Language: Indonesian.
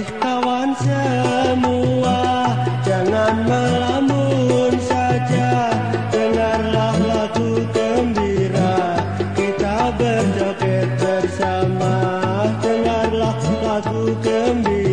Mari kawan semua Jangan melamun saja. Dengarlah lagu gembira Kita berjoget bersama. Dengarlah lagu gembira.